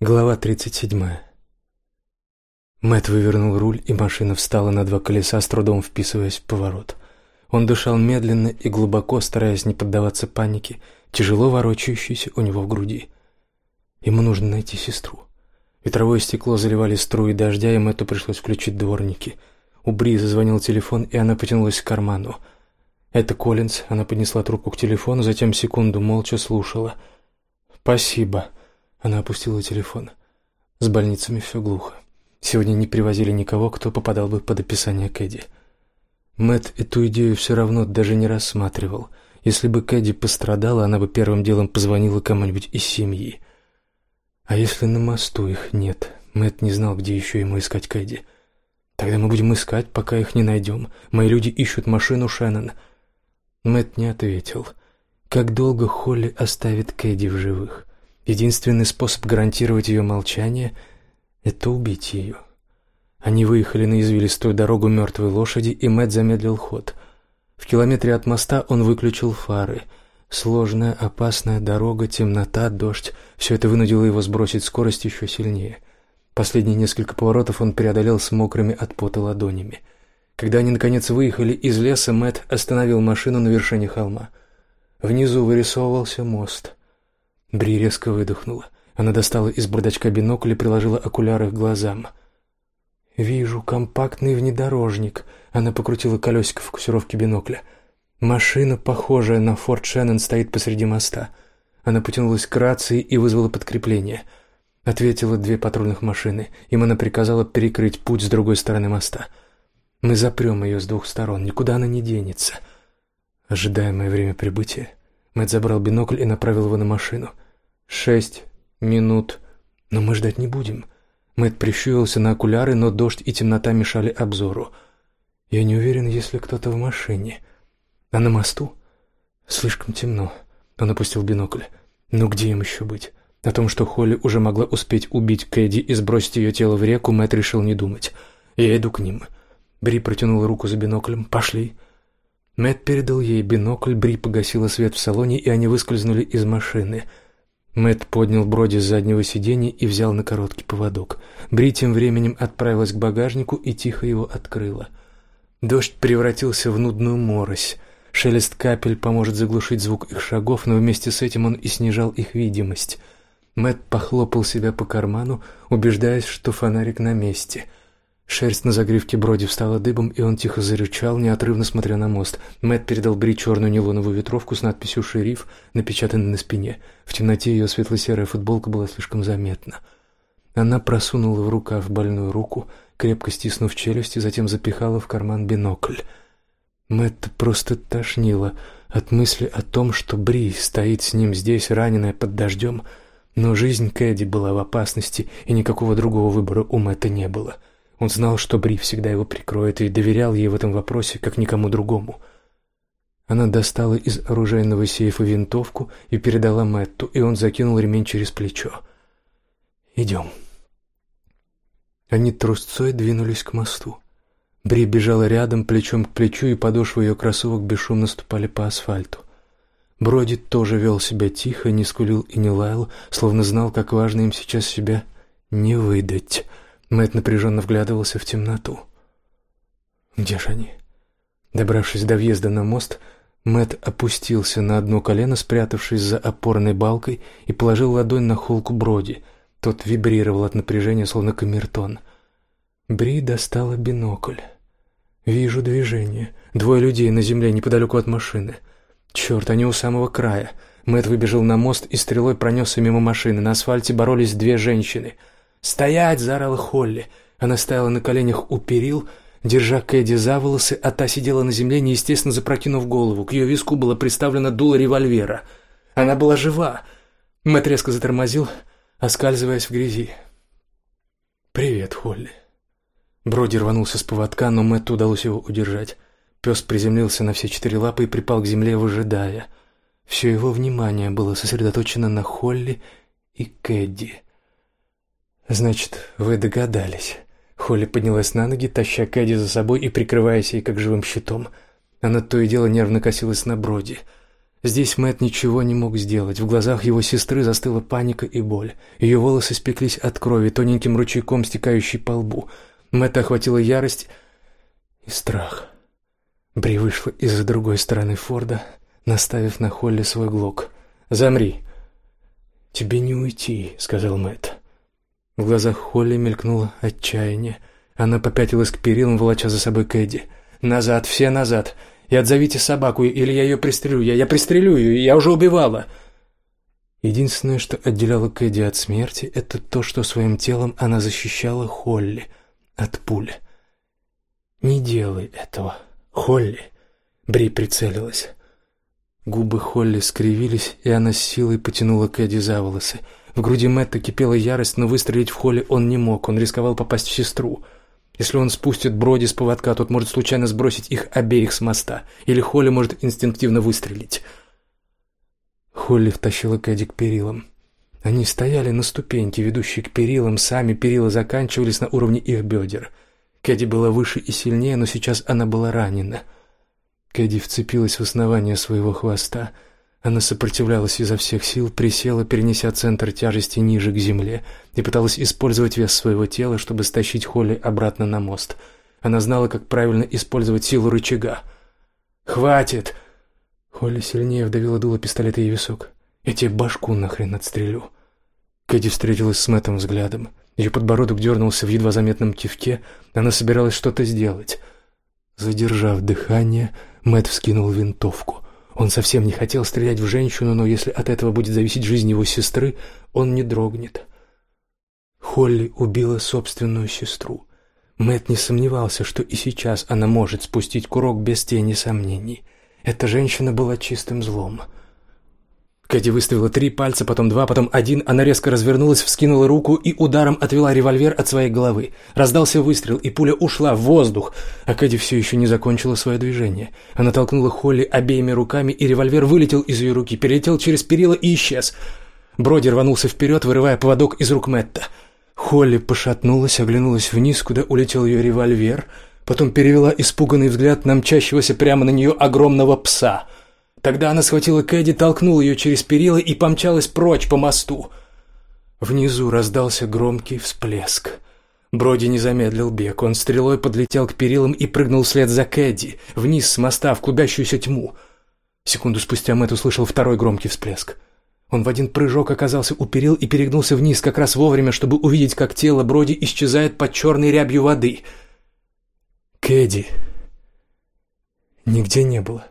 Глава 37. Мэт вывернул руль, и машина встала на два колеса, с трудом вписываясь в поворот. Он дышал медленно и глубоко, стараясь не поддаваться панике, тяжело ворочающейся у него в груди. Ему нужно найти сестру. Ветровое стекло заливали струи дождя, и Мэтту пришлось включить дворники. У Бри зазвонил телефон, и она потянулась к карману. Это Коллинз, она поднесла трубку к телефону, затем секунду молча слушала. «Спасибо», она опустила телефон. С больницами все глухо. Сегодня не привозили никого, кто попадал бы под описание Кэдди. Мэт эту идею все равно даже не рассматривал. Если бы Кэдди пострадала, она бы первым делом позвонила кому-нибудь из семьи. А если на мосту их нет? Мэт не знал, где еще ему искать Кэдди. Тогда мы будем искать, пока их не найдем. Мои люди ищут машину Шеннон. Мэт не ответил. Как долго Холли оставит Кэдди в живых? Единственный способ гарантировать ее молчание — это убить ее. Они выехали на извилистую дорогу мертвой лошади, и Мэтт замедлил ход. В километре от моста он выключил фары. Сложная, опасная дорога, темнота, дождь — все это вынудило его сбросить скорость еще сильнее. Последние несколько поворотов он преодолел с мокрыми от пота ладонями. Когда они, наконец, выехали из леса, Мэтт остановил машину на вершине холма. Внизу вырисовывался мост — Бри резко выдохнула. Она достала из бардачка бинокль и приложила окуляры к глазам. «Вижу компактный внедорожник». Она покрутила колесико фокусировки бинокля. «Машина, похожая на Форд Шеннон, стоит посреди моста». Она потянулась к рации и вызвала подкрепление. Ответила две патрульных машины. Им она приказала перекрыть путь с другой стороны моста. «Мы запрем ее с двух сторон. Никуда она не денется». Ожидаемое время прибытия Мэтт забрал бинокль и направил его на машину. «Шесть минут. Но мы ждать не будем». Мэтт прищурился на окуляры, но дождь и темнота мешали обзору. «Я не уверен, есть ли кто-то в машине. А на мосту?» «Слишком темно». Он опустил бинокль. «Ну где им еще быть?» О том, что Холли уже могла успеть убить Кэдди и сбросить ее тело в реку, Мэтт решил не думать. «Я иду к ним». Бри протянула руку за биноклем. «Пошли». Мэт передал ей бинокль, Бри погасила свет в салоне, и они выскользнули из машины. Мэт поднял Броди с заднего сиденья и взял на короткий поводок. Бри тем временем отправилась к багажнику и тихо его открыла. Дождь превратился в нудную морось. Шелест капель поможет заглушить звук их шагов, но вместе с этим он и снижал их видимость. Мэт похлопал себя по карману, убеждаясь, что фонарик на месте — Шерсть на загривке Броди встала дыбом, и он тихо зарычал, неотрывно смотря на мост. Мэт передал Бри черную нейлоновую ветровку с надписью «Шериф», напечатанной на спине. В темноте ее светло-серая футболка была слишком заметна. Она просунула в рукав больную руку, крепко стиснув челюсти, затем запихала в карман бинокль. Мэтта просто тошнило от мысли о том, что Бри стоит с ним здесь, раненая под дождем, но жизнь Кэдди была в опасности, и никакого другого выбора у Мэтта не было — он знал, что Бри всегда его прикроет, и доверял ей в этом вопросе, как никому другому. Она достала из оружейного сейфа винтовку и передала Мэтту, и он закинул ремень через плечо. «Идем». Они трусцой двинулись к мосту. Бри бежала рядом, плечом к плечу, и подошвы ее кроссовок бесшумно ступали по асфальту. Броди тоже вел себя тихо, не скулил и не лаял, словно знал, как важно им сейчас себя не выдать — Мэт напряженно вглядывался в темноту. Где же они? Добравшись до въезда на мост, Мэт опустился на одно колено, спрятавшись за опорной балкой, и положил ладонь на холку Броди. Тот вибрировал от напряжения, словно камертон. Бри достала бинокль. «Вижу движение. Двое людей на земле неподалеку от машины. Черт, они у самого края». Мэт выбежал на мост и стрелой пронесся мимо машины. На асфальте боролись две женщины — «Стоять!» — заорала Холли. Она стояла на коленях у перил, держа Кэдди за волосы, а та сидела на земле, неестественно запрокинув голову. К ее виску было приставлено дуло револьвера. Она была жива. Мэтт резко затормозил, оскальзываясь в грязи. «Привет, Холли». Броди рванулся с поводка, но Мэтту удалось его удержать. Пес приземлился на все четыре лапы и припал к земле, выжидая. Все его внимание было сосредоточено на Холли и Кэдди. «Значит, вы догадались». Холли поднялась на ноги, таща Кэдди за собой и прикрываясь ей как живым щитом. Она то и дело нервно косилась на Броди. Здесь Мэт ничего не мог сделать. В глазах его сестры застыла паника и боль. Ее волосы спеклись от крови, тоненьким ручейком стекающей по лбу. Мэтта охватила ярость и страх. Бри вышла из-за другой стороны Форда, наставив на Холли свой глок. «Замри!» «Тебе не уйти», — сказал Мэтт. В глазах Холли мелькнуло отчаяние. Она попятилась к перилам, волоча за собой Кэдди. «Назад, все назад! И отзовите собаку, или я ее пристрелю! Я, я пристрелю ее, я уже убивала!» Единственное, что отделяло Кэдди от смерти, это то, что своим телом она защищала Холли от пули. «Не делай этого, Холли!» Бри прицелилась. Губы Холли скривились, и она с силой потянула Кэдди за волосы. В груди Мэтта кипела ярость, но выстрелить в Холли он не мог, он рисковал попасть в сестру. Если он спустит Броди с поводка, тот может случайно сбросить их обеих с моста, или Холли может инстинктивно выстрелить. Холли втащила Кэдди к перилам. Они стояли на ступеньке, ведущей к перилам, сами перила заканчивались на уровне их бедер. Кэдди была выше и сильнее, но сейчас она была ранена. Кэдди вцепилась в основание своего хвоста — она сопротивлялась изо всех сил, присела, перенеся центр тяжести ниже к земле, и пыталась использовать вес своего тела, чтобы стащить Холли обратно на мост. Она знала, как правильно использовать силу рычага. «Хватит!» Холли сильнее вдавила дуло пистолета ей висок. «Я тебе башку нахрен отстрелю!» Кэдди встретилась с Мэттом взглядом. Ее подбородок дернулся в едва заметном кивке. Она собиралась что-то сделать. Задержав дыхание, Мэтт вскинул винтовку — он совсем не хотел стрелять в женщину, но если от этого будет зависеть жизнь его сестры, он не дрогнет. Холли убила собственную сестру. Мэт не сомневался, что и сейчас она может спустить курок без тени сомнений. Эта женщина была чистым злом — Кэти выставила три пальца, потом два, потом один. Она резко развернулась, вскинула руку и ударом отвела револьвер от своей головы. Раздался выстрел, и пуля ушла в воздух. А Кэти все еще не закончила свое движение. Она толкнула Холли обеими руками, и револьвер вылетел из ее руки, перелетел через перила и исчез. Броди рванулся вперед, вырывая поводок из рук Мэтта. Холли пошатнулась, оглянулась вниз, куда улетел ее револьвер, потом перевела испуганный взгляд на мчащегося прямо на нее огромного пса — Тогда она схватила Кэдди, толкнула ее через перила и помчалась прочь по мосту. Внизу раздался громкий всплеск. Броди не замедлил бег. Он стрелой подлетел к перилам и прыгнул вслед за Кэдди, вниз с моста в клубящуюся тьму. Секунду спустя Мэтт услышал второй громкий всплеск. Он в один прыжок оказался у перил и перегнулся вниз как раз вовремя, чтобы увидеть, как тело Броди исчезает под черной рябью воды. Кэдди нигде не было.